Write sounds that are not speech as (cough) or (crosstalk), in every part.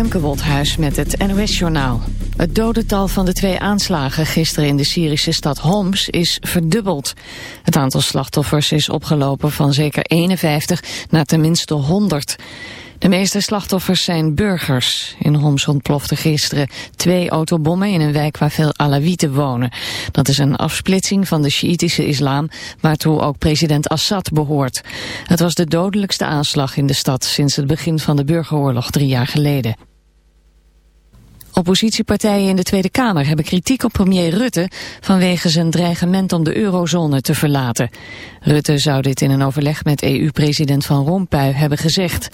Femke met het NOS-journaal. Het dodental van de twee aanslagen gisteren in de Syrische stad Homs is verdubbeld. Het aantal slachtoffers is opgelopen van zeker 51 naar tenminste 100. De meeste slachtoffers zijn burgers. In Homs ontplofte gisteren twee autobommen in een wijk waar veel Alawieten wonen. Dat is een afsplitsing van de Sjiitische islam, waartoe ook president Assad behoort. Het was de dodelijkste aanslag in de stad sinds het begin van de burgeroorlog drie jaar geleden. Oppositiepartijen in de Tweede Kamer hebben kritiek op premier Rutte vanwege zijn dreigement om de eurozone te verlaten. Rutte zou dit in een overleg met EU-president Van Rompuy hebben gezegd.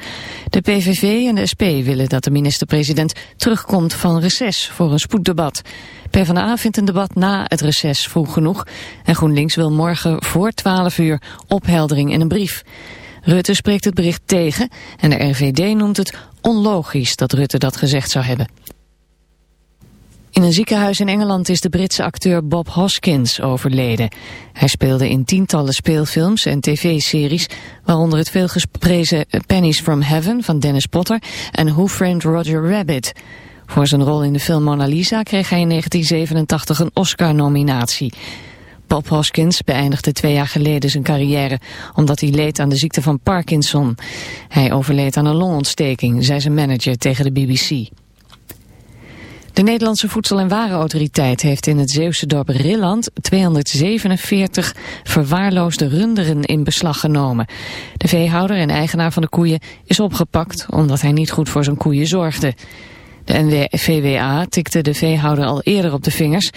De PVV en de SP willen dat de minister-president terugkomt van reces voor een spoeddebat. PvdA vindt een debat na het reces vroeg genoeg en GroenLinks wil morgen voor 12 uur opheldering in een brief. Rutte spreekt het bericht tegen en de RVD noemt het onlogisch dat Rutte dat gezegd zou hebben. In een ziekenhuis in Engeland is de Britse acteur Bob Hoskins overleden. Hij speelde in tientallen speelfilms en tv-series, waaronder het veelgesprezen Pennies from Heaven van Dennis Potter en Who Framed Roger Rabbit. Voor zijn rol in de film Mona Lisa kreeg hij in 1987 een Oscar-nominatie. Bob Hoskins beëindigde twee jaar geleden zijn carrière omdat hij leed aan de ziekte van Parkinson. Hij overleed aan een longontsteking, zei zijn manager tegen de BBC. De Nederlandse Voedsel- en Warenautoriteit heeft in het Zeeuwse dorp Rilland 247 verwaarloosde runderen in beslag genomen. De veehouder en eigenaar van de koeien is opgepakt omdat hij niet goed voor zijn koeien zorgde. De NVWA tikte de veehouder al eerder op de vingers.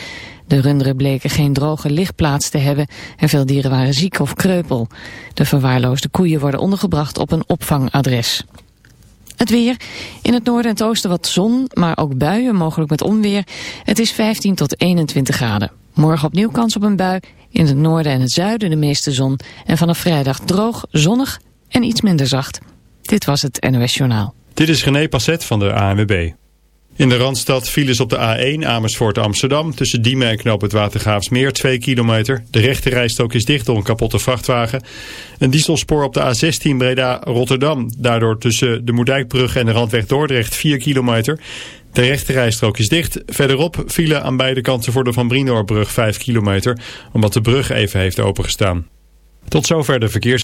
De runderen bleken geen droge lichtplaats te hebben en veel dieren waren ziek of kreupel. De verwaarloosde koeien worden ondergebracht op een opvangadres. Het weer. In het noorden en het oosten wat zon, maar ook buien, mogelijk met onweer. Het is 15 tot 21 graden. Morgen opnieuw kans op een bui. In het noorden en het zuiden de meeste zon. En vanaf vrijdag droog, zonnig en iets minder zacht. Dit was het NOS Journaal. Dit is René Passet van de ANWB. In de Randstad files op de A1 Amersfoort Amsterdam. Tussen Diemen en Knoop het Watergraafsmeer 2 kilometer. De rechte rijstrook is dicht door een kapotte vrachtwagen. Een dieselspoor op de A16 Breda Rotterdam. Daardoor tussen de Moerdijkbrug en de Randweg Dordrecht 4 kilometer. De rechte rijstrook is dicht. Verderop file aan beide kanten voor de Van Brienoorbrug 5 kilometer. Omdat de brug even heeft opengestaan. Tot zover de verkeers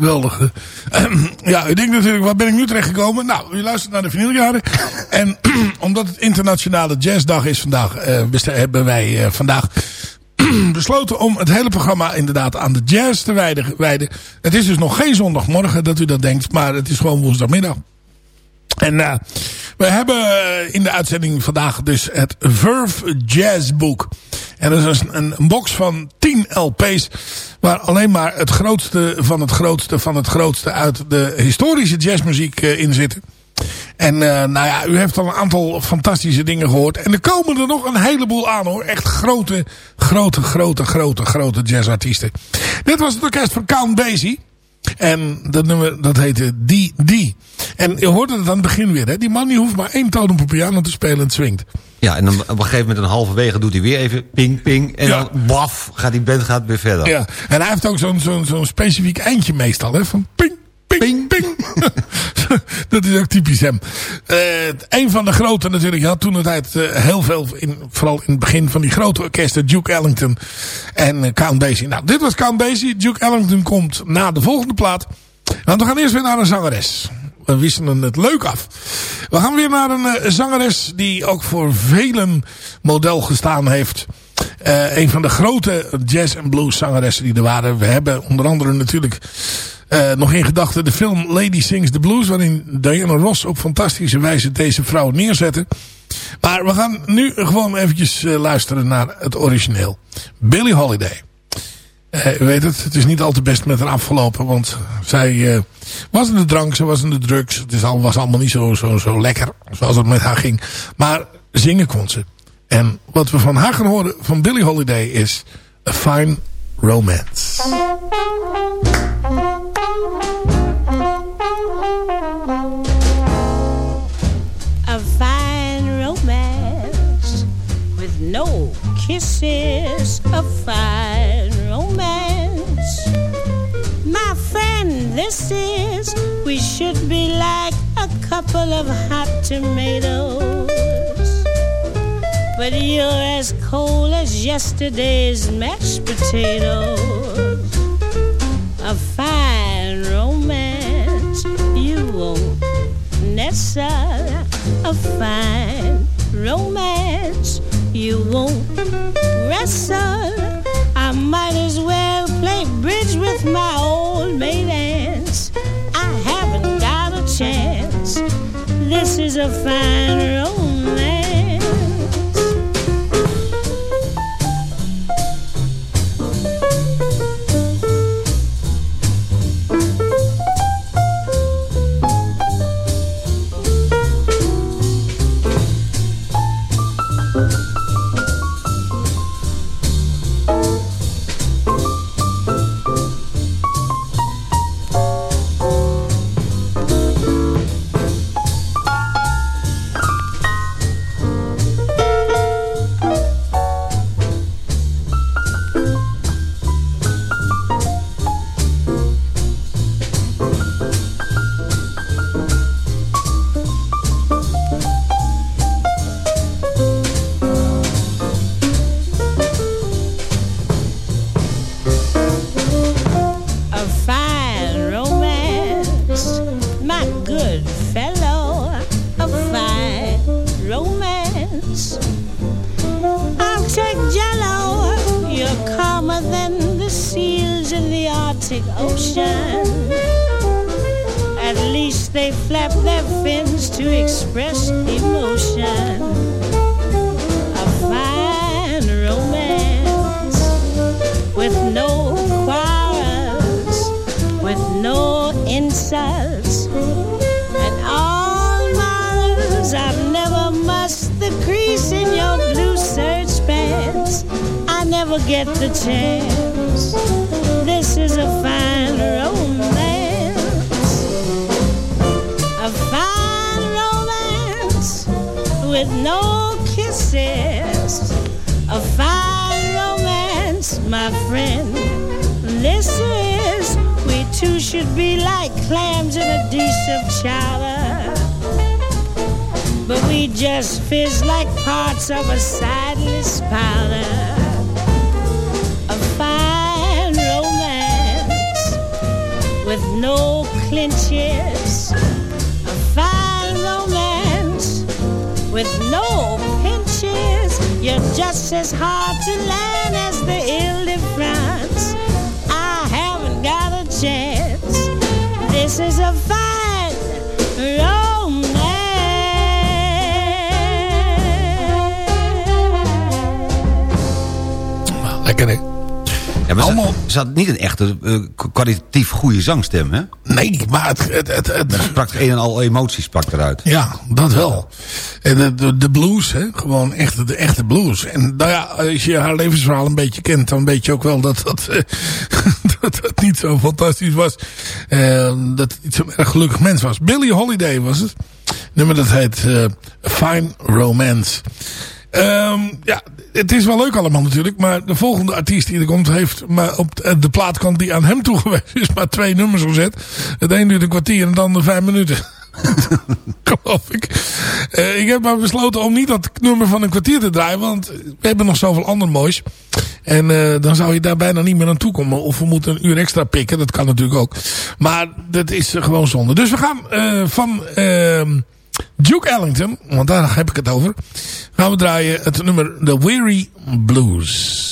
Geweldige. ja, u denkt natuurlijk, waar ben ik nu terecht gekomen? Nou, u luistert naar de vinyljaren. en (clears throat) omdat het internationale jazzdag is vandaag, uh, hebben wij uh, vandaag (clears throat) besloten om het hele programma inderdaad aan de jazz te wijden. Het is dus nog geen zondagmorgen dat u dat denkt, maar het is gewoon woensdagmiddag. En uh, we hebben in de uitzending vandaag dus het Verve Jazz Book. En dat is een, een box van 10 LP's. Waar alleen maar het grootste van het grootste van het grootste uit de historische jazzmuziek uh, in zitten. En uh, nou ja, u heeft al een aantal fantastische dingen gehoord. En er komen er nog een heleboel aan hoor. Echt grote, grote, grote, grote, grote jazzartiesten. Dit was het orkest van Count Basie. En dat nummer, dat heette D.D. En je hoorde het aan het begin weer. Hè? Die man die hoeft maar één toon op een piano te spelen en het swingt. Ja, en dan op een gegeven moment een halverwege doet hij weer even ping, ping. En dan waf, gaat die band gaat weer verder. Ja, en hij heeft ook zo'n zo'n zo'n specifiek eindje meestal. Hè? Van ping, ping, ping. (laughs) dat is ook typisch hem. Uh, een van de grote natuurlijk. Je had toen tijd uh, heel veel, in, vooral in het begin van die grote orkesten. Duke Ellington en uh, Count Basie. Nou, dit was Count Basie. Duke Ellington komt na de volgende plaat. Want we gaan eerst weer naar een zangeres. We wisselen het leuk af. We gaan weer naar een zangeres die ook voor velen model gestaan heeft. Uh, een van de grote jazz- en blues zangeressen die er waren. We hebben onder andere natuurlijk uh, nog in gedachten de film Lady Sings the Blues. Waarin Diana Ross op fantastische wijze deze vrouw neerzette. Maar we gaan nu gewoon eventjes luisteren naar het origineel. Billie Holiday. Uh, u weet het, het is niet al te best met haar afgelopen. Want zij was in de drank, ze was in de drugs. Het is was allemaal niet zo, zo, zo lekker zoals het met haar ging. Maar zingen kon ze. En wat we van haar gaan horen van Billie Holiday is A Fine Romance. A fine romance with no kisses. A fine this is, we should be like a couple of hot tomatoes. But you're as cold as yesterday's mashed potatoes. A fine romance you won't nestle. A fine romance you won't wrestle. I might as well play bridge with my old maid aunts. I haven't got a chance. This is a fine romance. a chance. This is a fine romance. A fine romance with no kisses. A fine romance, my friend. This is, we two should be like clams in a dish of chowder. But we just fizz like parts of a sideless powder. Clinches. A fine romance with no pinches. You're just as hard to land as the Ile France. I haven't got a chance. This is a fine romance. Lekker hè? Ja, maar Allemaal- ze, ze had niet een echte eh, kwalitatief goede zangstem, hè? Nee, maar het, het, het, het- sprak een en al emotie sprak eruit. Ja, dat wel. En de, de, de blues, hè? gewoon echt de echte blues. En nou ja, als je haar levensverhaal een beetje kent, dan weet je ook wel dat dat, eh, (laughs) dat, het niet zo fantastisch was. Eh, dat het niet zo'n erg gelukkig mens was. Billie Holiday was het. Nummer dat heet Fine Romance. Ehm, ja, het is wel leuk allemaal natuurlijk. Maar de volgende artiest die er komt heeft maar op de plaatkant die aan hem toegewezen is maar twee nummers gezet. Het een duurt een kwartier en het andere vijf minuten. (laughs) Geloof ik. Eh, ik heb maar besloten om niet dat nummer van een kwartier te draaien. Want we hebben nog zoveel ander moois. En eh, dan zou je daar bijna niet meer aan toe komen. Of we moeten een uur extra pikken. Dat kan natuurlijk ook. Maar dat is eh, gewoon zonde. Dus we gaan eh, van ehm, Duke Ellington. Want daar heb ik het over. Gaan we draaien het nummer The Weary Blues.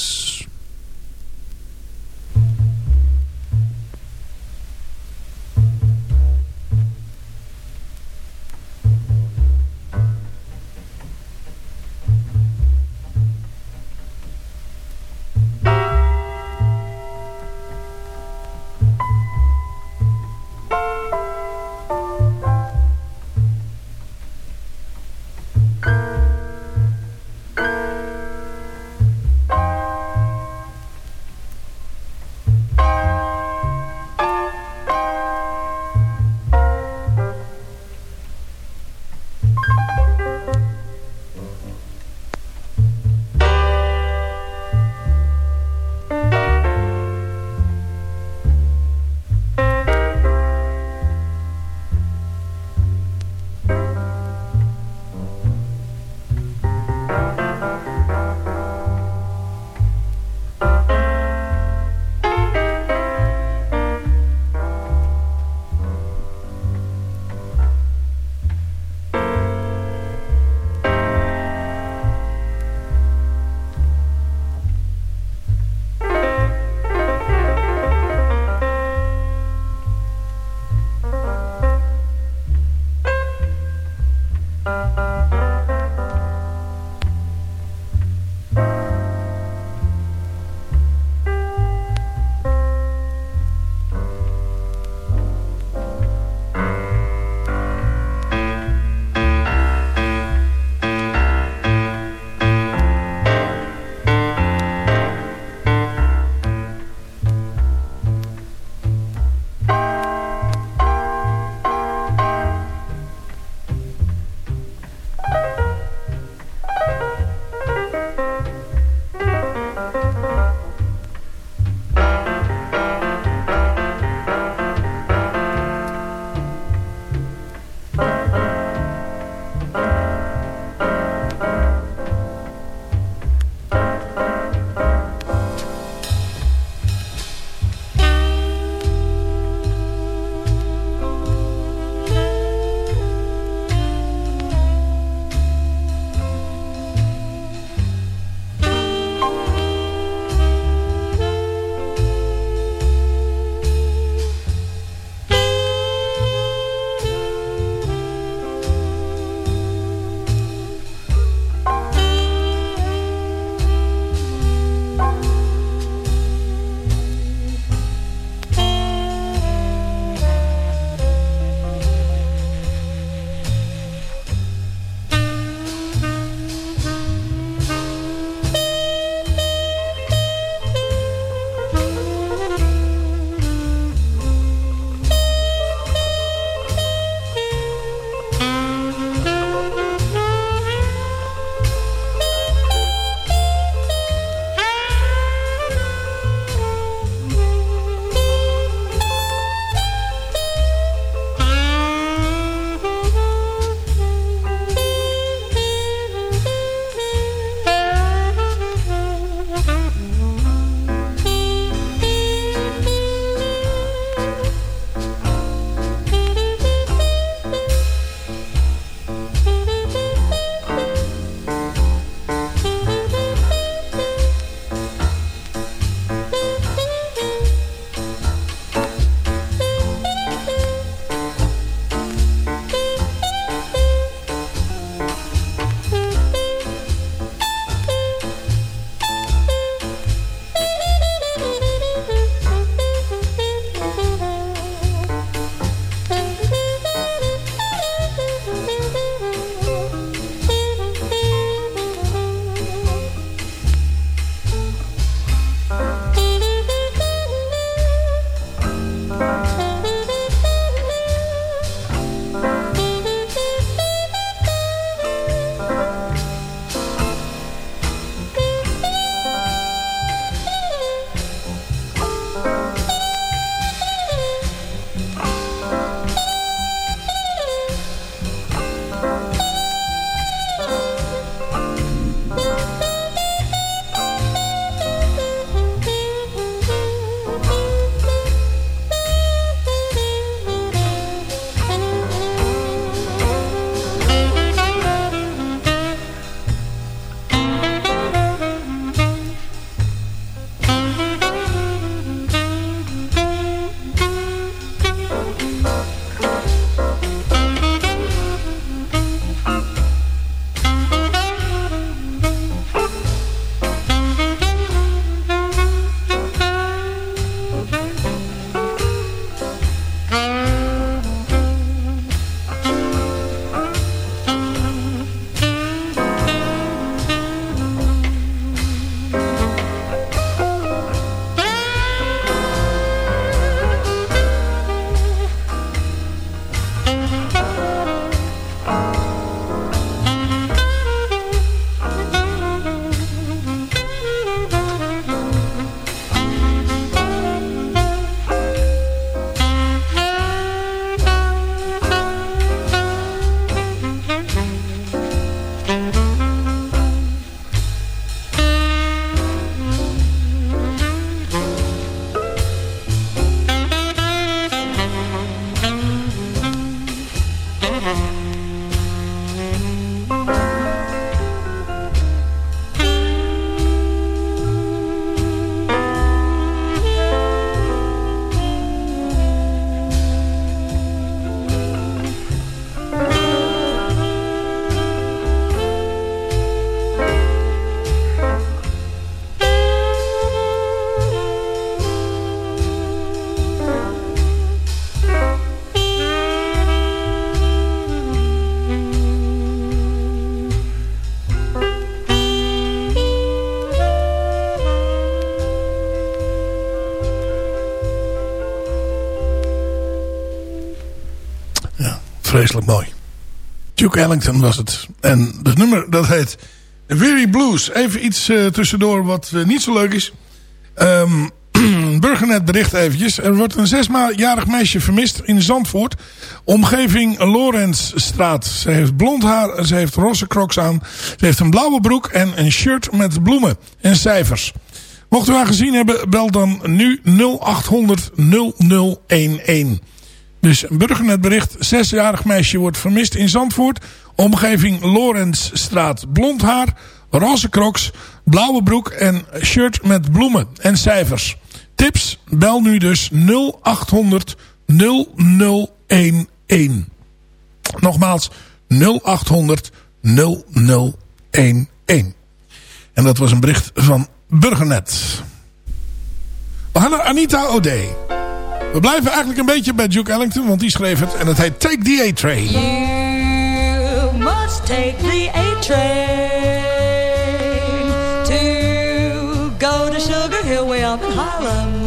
Vreselijk mooi. Duke Ellington was het. En het nummer dat heet Weary Blues. Even iets uh, tussendoor wat uh, niet zo leuk is. Um, (clears throat) Burgernet bericht eventjes. Er wordt een zesjarig meisje vermist in Zandvoort. Omgeving Lorenzstraat. Ze heeft blond haar. Ze heeft roze crocs aan. Ze heeft een blauwe broek en een shirt met bloemen en cijfers. Mocht u haar gezien hebben, bel dan nu 0800 0011. Dus een burgernetbericht. Zesjarig meisje wordt vermist in Zandvoort. Omgeving Lorenzstraat. Blond haar, roze crocs, blauwe broek en shirt met bloemen en cijfers. Tips, bel nu dus 0800 0011. Nogmaals, 0800 0011. En dat was een bericht van Burgernet. We gaan naar Anita O'Day. We blijven eigenlijk een beetje bij Duke Ellington, want die schreef het. En het heet Take the A-Train. You must take the A-Train to go to Sugar Hill way up Harlem.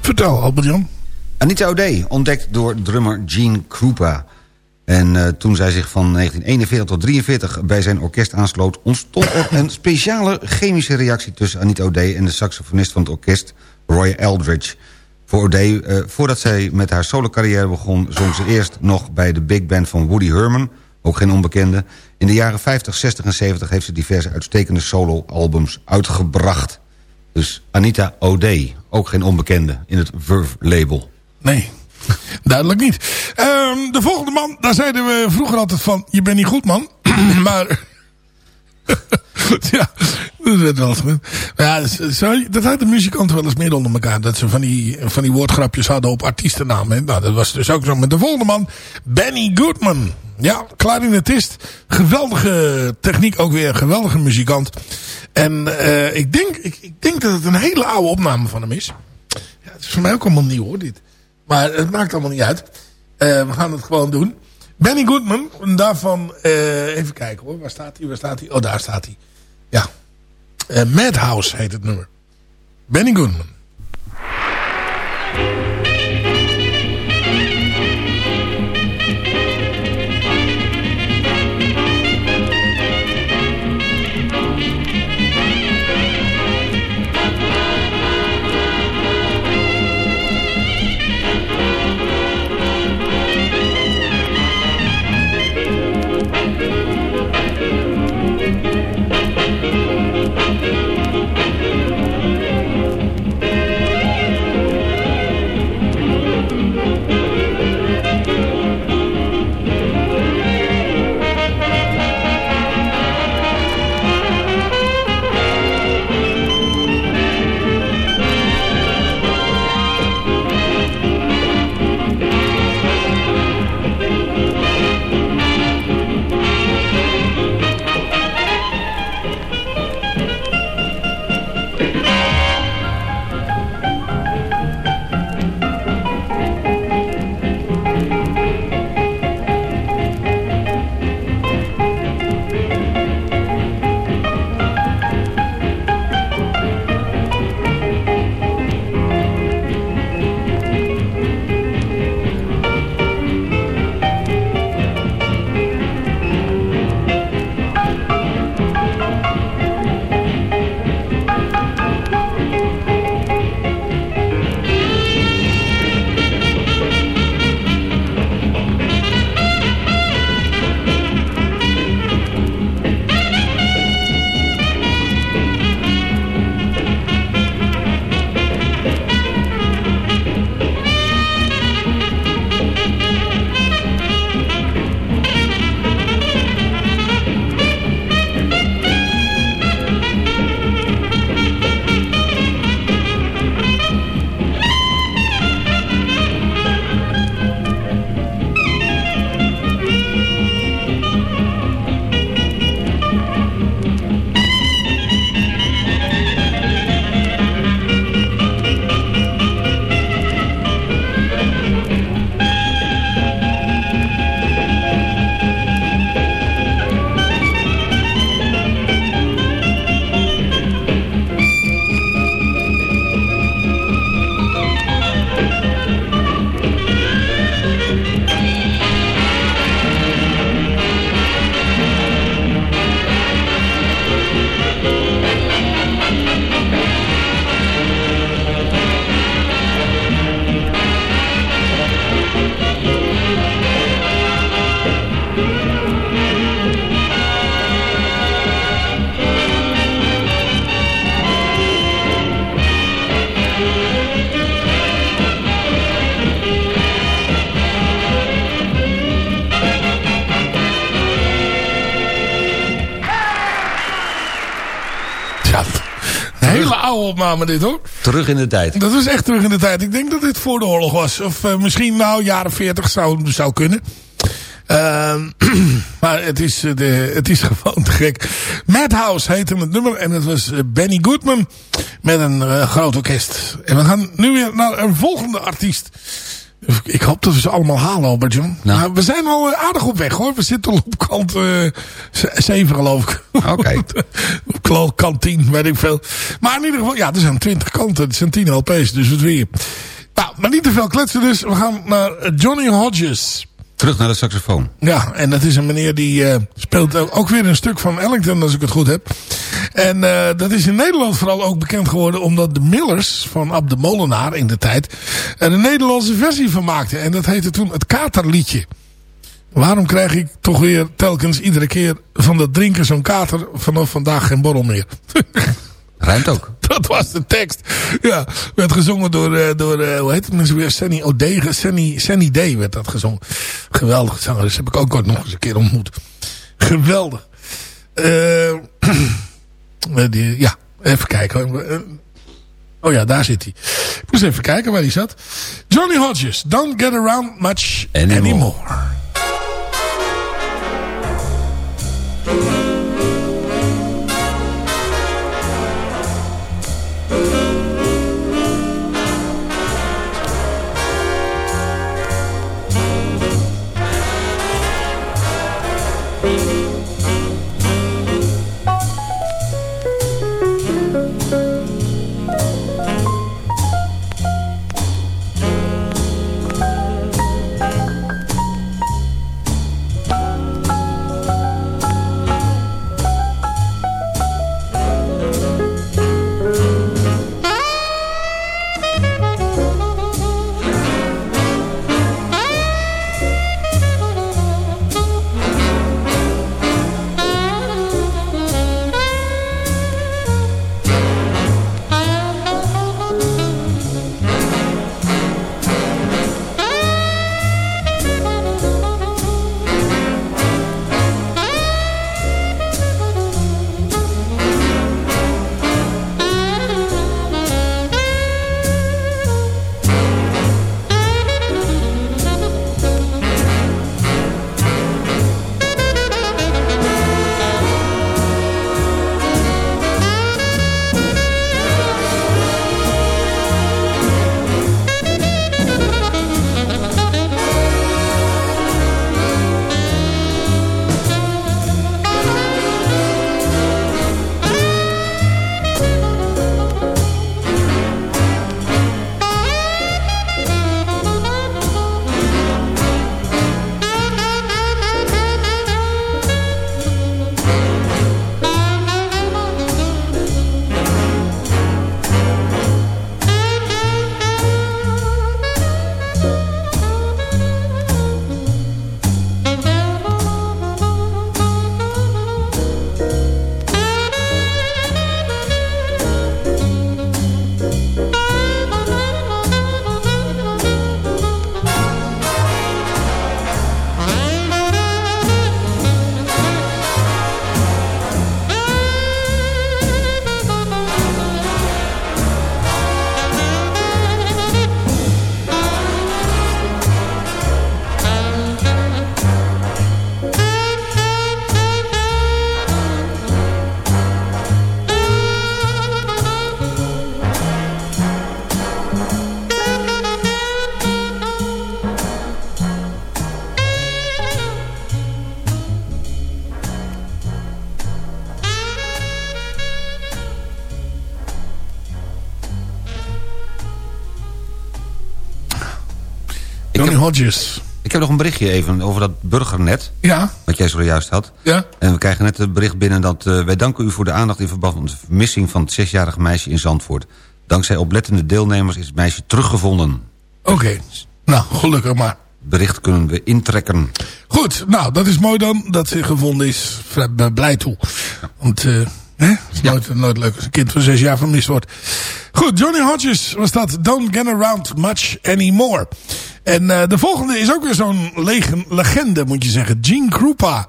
Vertel, Albert-Jan. Anita O'Day, ontdekt door drummer Gene Krupa. En eh, toen zij zich van 1941 tot 1943 bij zijn orkest aansloot... ontstond er een speciale chemische reactie tussen Anita O'Day... en de saxofonist van het orkest, Roy Eldridge. Voor O'Day, eh, voordat zij met haar solo-carrière begon... zong ze eerst nog bij de big band van Woody Herman, ook geen onbekende. In de jaren 50, 60 en 70 heeft ze diverse uitstekende solo-albums uitgebracht. Dus Anita O'Day, ook geen onbekende in het Verve-label. Nee, duidelijk niet. Ehm, de volgende man, daar zeiden we vroeger altijd van... Je bent niet goed, man. (clears throat) maar... (laughs) ja, dat werd wel. Maar ja, dat had de muzikanten wel eens meer onder elkaar. Dat ze van die, van die woordgrapjes hadden op artiestennamen. Nou, dat was dus ook zo met de volgende man. Benny Goodman. Ja, klarinetist. Geweldige techniek ook weer. Geweldige muzikant. En eh, ik, denk, ik, ik denk dat het een hele oude opname van hem is. Ja, het is voor mij ook allemaal nieuw hoor, dit. Maar het maakt allemaal niet uit. Eh, we gaan het gewoon doen. Benny Goodman, daarvan, eh, even kijken hoor, waar staat hij, waar staat hij? Oh, daar staat hij. Ja. Eh, Madhouse heet het nummer. Benny Goodman. Opname dit hoor. Terug in de tijd. Dat was echt terug in de tijd. Ik denk dat dit voor de oorlog was. Of eh, misschien nou jaren 40 zou, zou kunnen. Ehm, (clears throat) maar het is, eh, de, het is (laughs) gewoon te gek. Madhouse heette het nummer. En het was eh, Benny Goodman. Met een groot orkest. En we gaan nu weer naar een volgende artiest. Ik hoop dat we ze allemaal halen, Albert John. Nou. Maar we zijn al eh, aardig op weg hoor. We zitten al op kant eh 7 geloof ik. Oké. (laughs) op kant 10, weet ik veel. Maar in ieder geval, ja, er zijn 20 kanten. Het zijn 10 LP's, dus wat weer. Nou, maar niet te veel kletsen dus. We gaan naar Johnny Hodges. Terug naar de saxofoon. Ja, en dat is een meneer die eh, speelt ook- weer een stuk van Ellington, als ik het goed heb. En eh, dat is in Nederland vooral ook bekend geworden omdat de Millers van Ab de Molenaar in de tijd er een Nederlandse versie van maakten. En dat heette toen het Katerliedje. Waarom krijg ik toch weer telkens iedere keer van dat drinken zo'n kater vanaf vandaag geen borrel meer? Ruimt ook. (laughs) Dat was de tekst. Ja, werd gezongen door, eh, door eh, hoe heet het mensen weer? Sunny O'Dege, Sunny, Sunny Day werd dat gezongen. Geweldig zangeres, heb ik ook ooit nog eens een keer ontmoet. Geweldig. Eh, (clears throat) die, ja, even kijken. Oh ja, daar zit hij. Ik moest even kijken waar hij zat. Johnny Hodges, Don't Get Around Much Anymore. anymore. Ik heb nog een berichtje even over dat burgernet. Ja, Wat jij zojuist had. ja. En we krijgen net het bericht binnen dat... eh, wij danken u voor de aandacht in verband met de vermissing... van het zesjarige meisje in Zandvoort. Dankzij oplettende deelnemers is het meisje teruggevonden. Oké. Nou, gelukkig maar. Bericht kunnen we intrekken. Goed, nou, dat is mooi dan dat ze gevonden is. Ben blij toe. Want, eh, hè, het is nooit, nooit leuk als een kind van zes jaar vermist wordt. Goed, Johnny Hodges was dat. Don't get around much anymore. En eh, de volgende is ook weer zo'n legen- legende, moet je zeggen. Gene Krupa.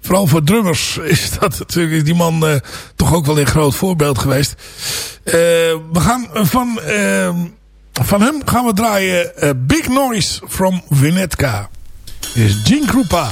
vooral voor drummers (laughs) is dat natuurlijk die man eh, toch ook wel een groot voorbeeld geweest. Eh, we gaan van, eh, van hem gaan we draaien Big Noise from Vinetka. Dit is Gene Krupa.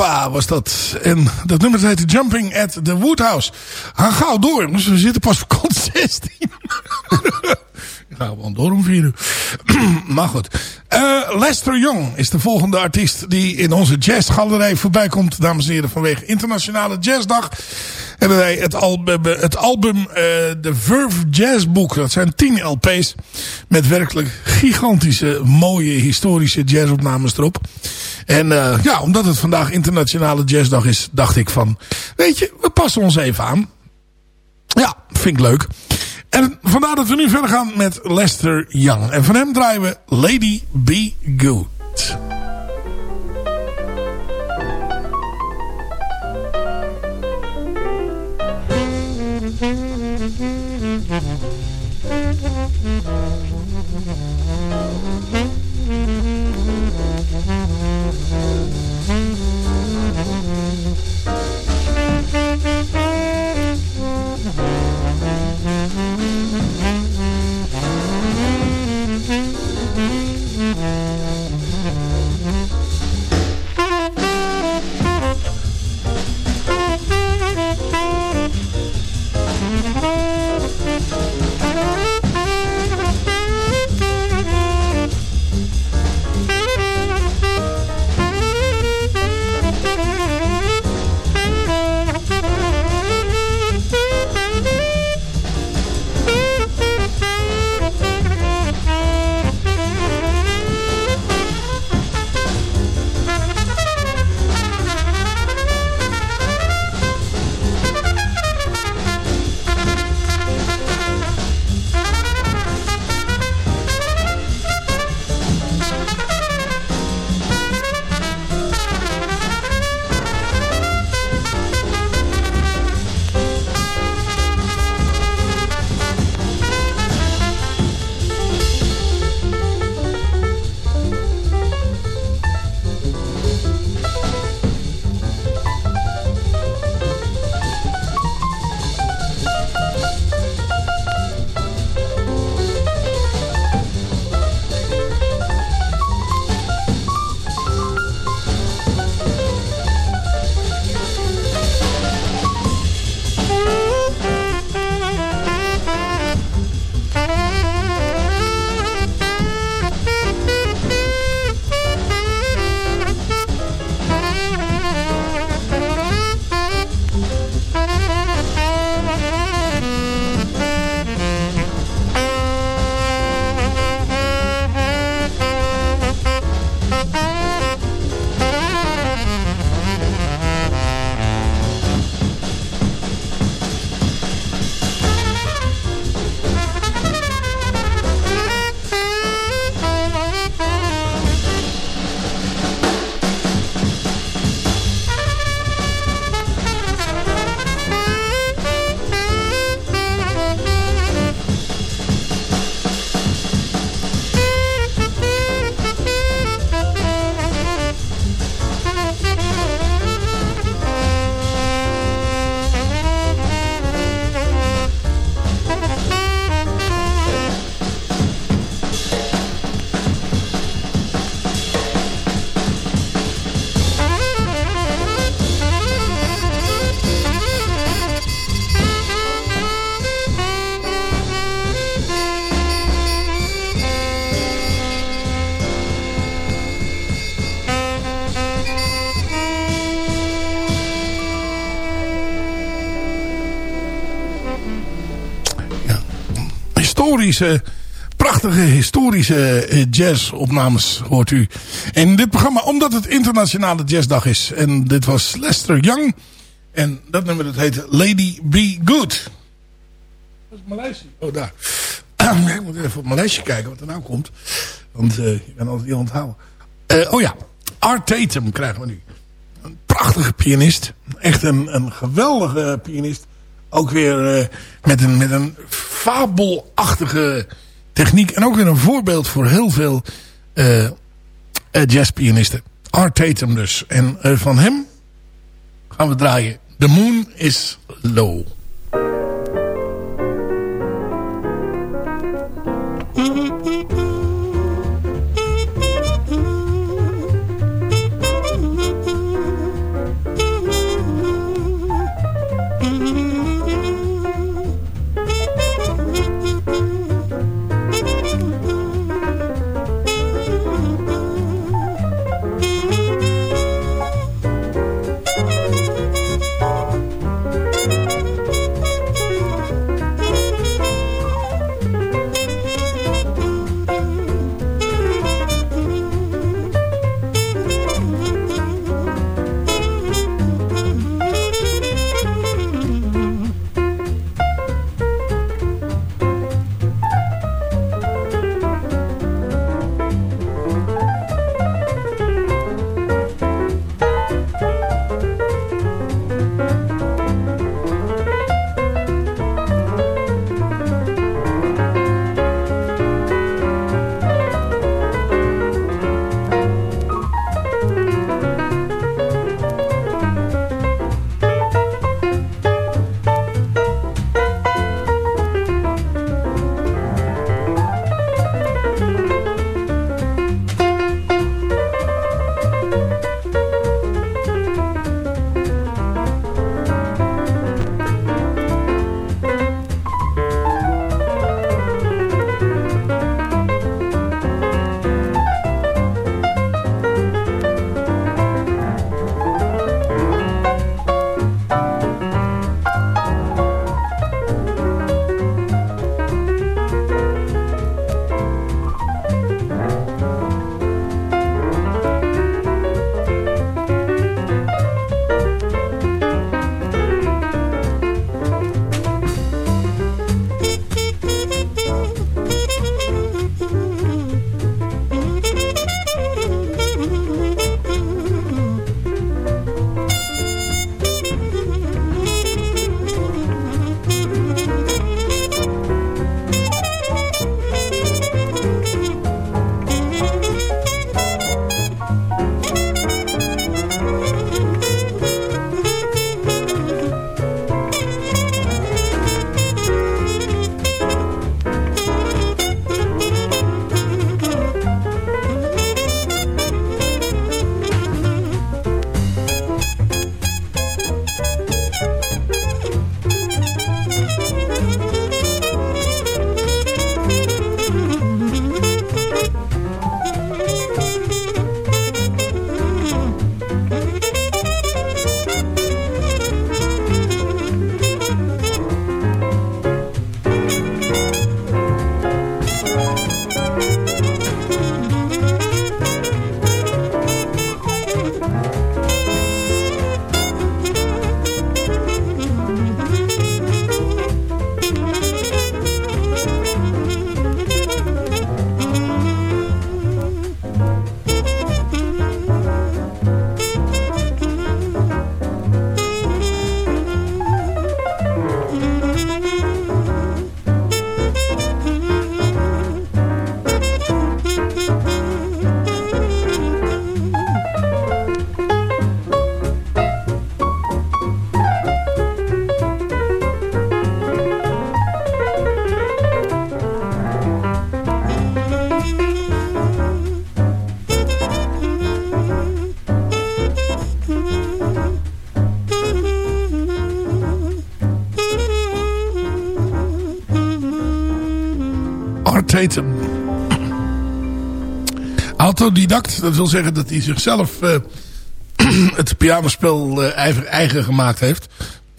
Was dat. En dat nummer heette Jumping at the Woodhouse. Ga gauw door, jongens. We zitten pas voor kont 16. (laughs) Gaan we gewoon door om vier uur. (clears throat) maar goed. Eh, Lester Young is de volgende artiest die in onze jazzgalerij voorbij komt. Dames en heren, vanwege Internationale Jazzdag hebben wij het album, het album The Verve Jazz Book. Dat zijn 10 LP's met werkelijk gigantische, mooie, historische jazzopnames erop. En uh, ja, omdat het vandaag Internationale Jazzdag is, dacht ik van... Weet je, we passen ons even aan. Ja, vind ik leuk. En vandaar dat we nu verder gaan met Lester Young. En van hem draaien we Lady Be Good. Thank you. Prachtige historische eh, jazzopnames hoort u. In dit programma, omdat het Internationale Jazzdag is. En dit was Lester Young. En dat nummer dat heet Lady Be Good. Dat is lijstje. Oh, daar. (clears throat) ik moet even op lijstje kijken wat er nou komt. Want uh, je kan altijd niet onthouden. Uh, oh ja, Art Tatum krijgen we nu. Een prachtige pianist. Echt een, een geweldige pianist. Ook weer met, een, met een fabelachtige techniek. En ook weer een voorbeeld voor heel veel uh, jazzpianisten. Art Tatum dus. En uh, van hem gaan we draaien. The Moon is Low. Autodidact, dat wil zeggen dat hij zichzelf eh, (clears throat) het pianospel eh, eigen, gemaakt heeft.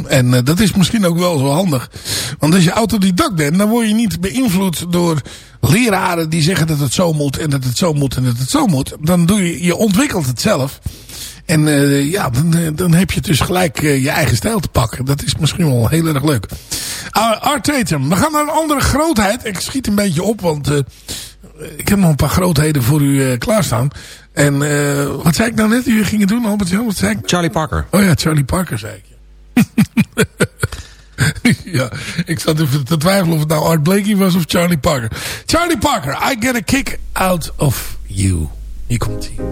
En eh, dat is misschien ook wel zo handig. Want als je autodidact bent, dan word je niet beïnvloed door leraren die zeggen dat het zo moet en dat het zo moet en dat het zo moet. Dan doe je, je ontwikkelt het zelf. En ja, dan, dan heb je dus gelijk je eigen stijl te pakken. Dat is misschien wel heel erg leuk. Uh, Art Tatum. We gaan naar een andere grootheid. Ik schiet een beetje op, want eh, ik heb nog een paar grootheden voor u eh, klaarstaan. En eh, wat zei ik nou net? U ging het doen, Albert Jan? Wat zei ik? Charlie Parker. Oh ja, Charlie Parker zei ik. (laughs) ja, ik zat even te twijfelen of het nou Art Blakey was of Charlie Parker. Charlie Parker, I get a kick out of you. Hier komt hij.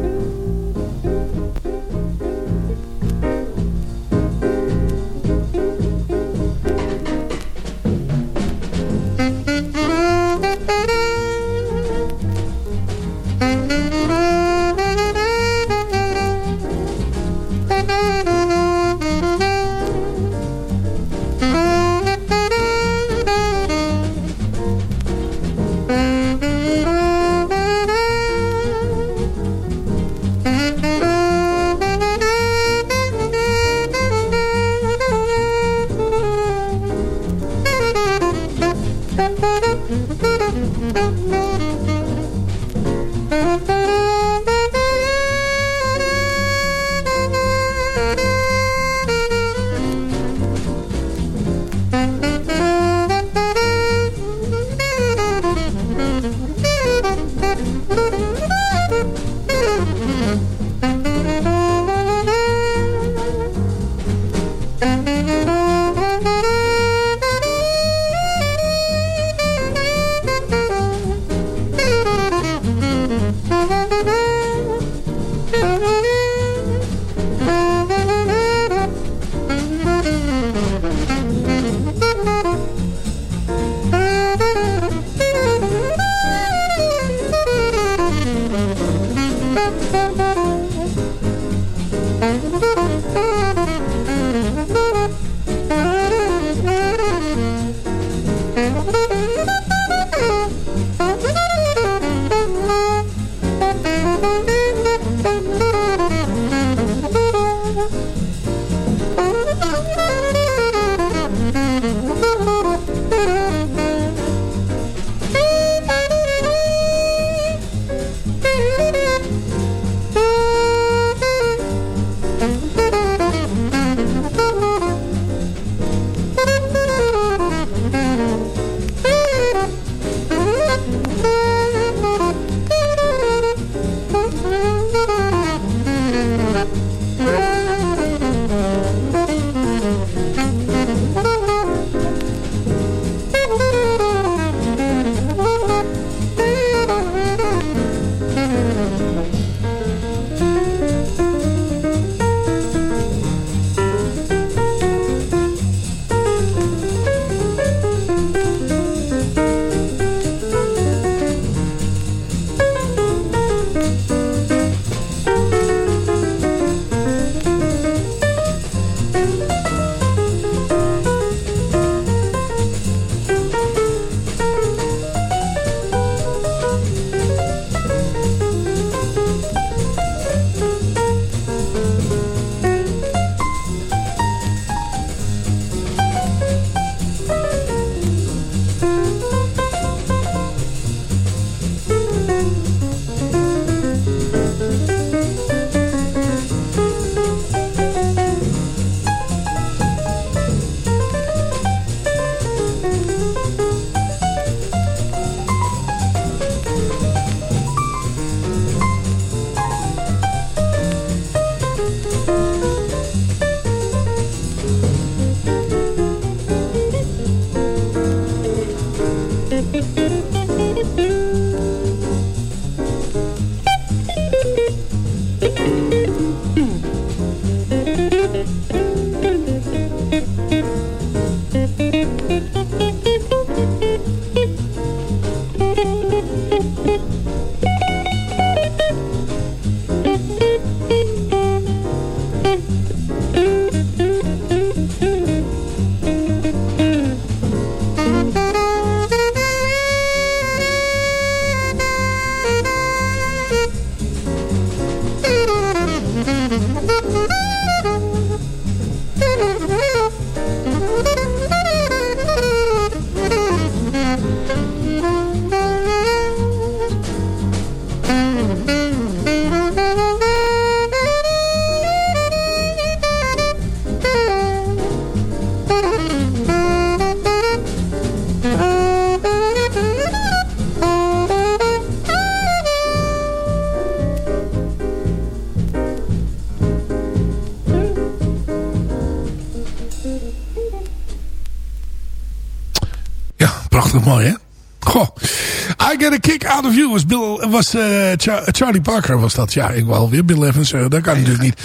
Out of You was, Bill, was eh, Cha- Charlie Parker was dat. Ja, ik wou weer Bill Evans. eh, dat kan natuurlijk niet.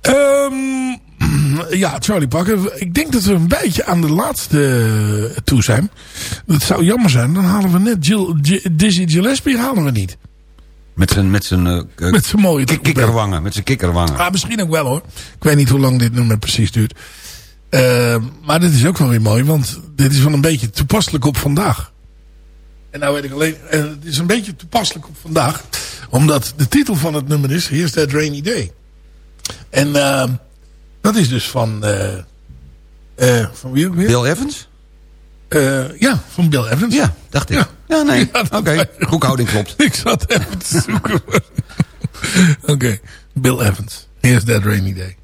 Ehm, (clears throat) ja, Charlie Parker. Ik denk dat we een beetje aan de laatste toe zijn. Dat zou jammer zijn. Dan halen we net Jill, Dizzy Gillespie halen we niet. Met zijn, met zijn, eh, Met zijn mooie kik- kikkerwangen. Met zijn kikkerwangen. Ah, misschien ook wel hoor. Ik weet niet hoe lang dit nummer precies duurt. Eh, maar dit is ook wel weer mooi. Want dit is wel een beetje toepasselijk op vandaag. En nou weet ik alleen... eh, het is een beetje toepasselijk op vandaag. Omdat de titel van het nummer is... Here's That Rainy Day. En eh, dat is dus van... eh, eh, van wie ook weer? Bill Evans? Eh, ja, van Bill Evans. Ja, dacht ik. Ja, nee. Ja, Oké, boekhouding klopt. (laughs) Ik zat even te zoeken. (laughs) Oké, Bill Evans. Here's That Rainy Day.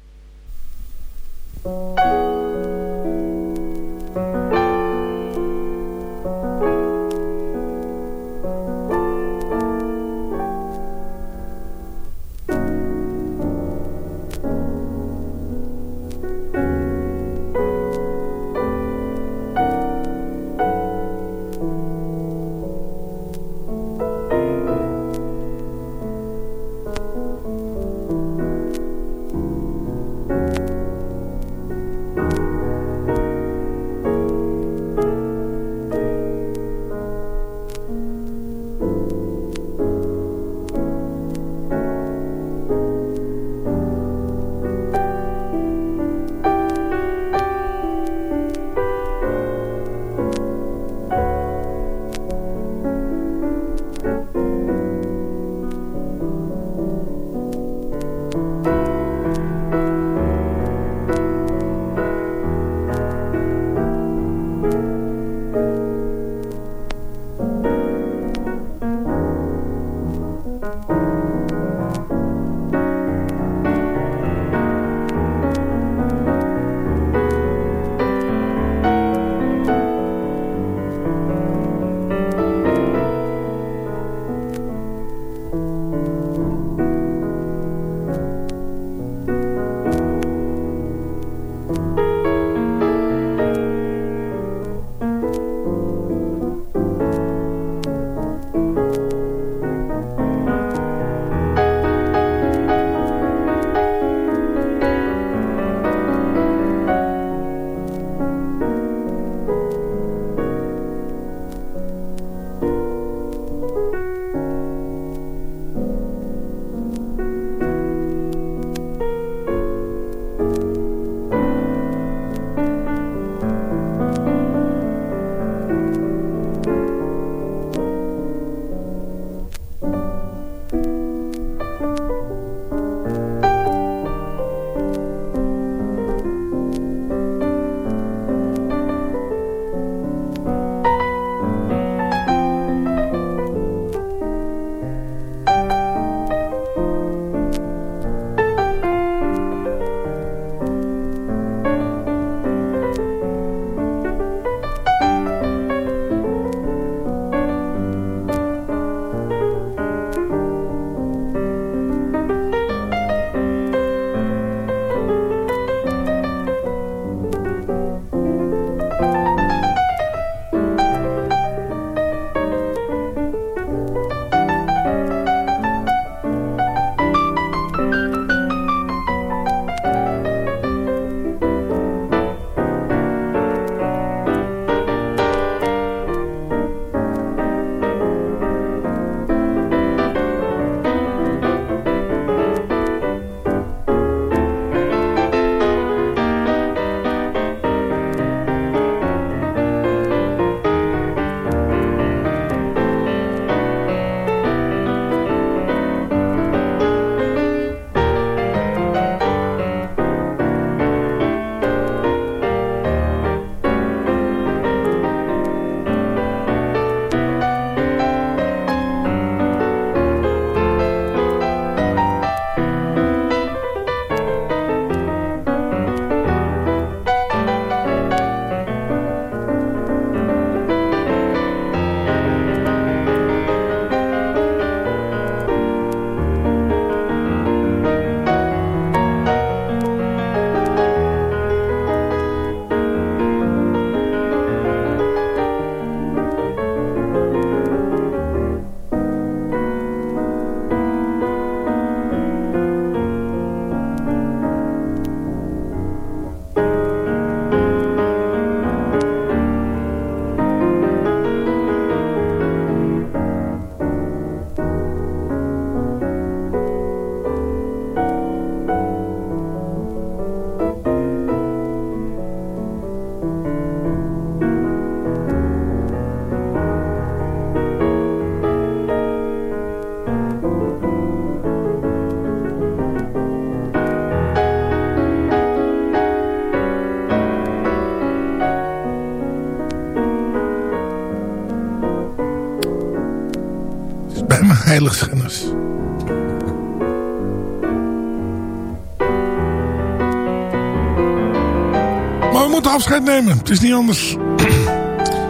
Afscheid nemen. Het is niet anders.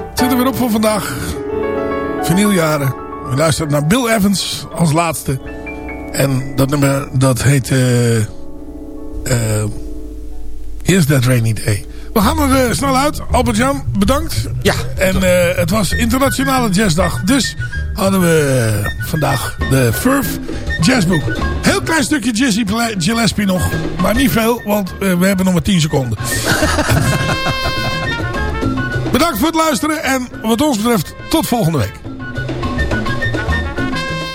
Het zit er weer op voor vandaag. Vinyljaren. We luisteren naar Bill Evans als laatste. En dat nummer dat heet... eh eh, Here's That Rainy Day. We gaan er eh, snel uit. Albert-Jan, bedankt. Ja. En het was internationale jazzdag. Dus hadden we vandaag de Furf Jazzboek. Heel klein stukje Pla- Gillespie nog. Maar niet veel, want we hebben nog maar 10 seconden. (laughs) Bedankt voor het luisteren. En wat ons betreft, tot volgende week.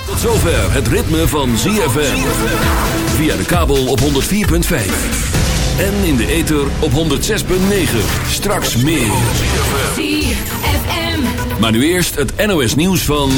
Tot zover het ritme van ZFM. Via de kabel op 104.5. En in de ether op 106.9. Straks meer. Maar nu eerst het NOS nieuws van...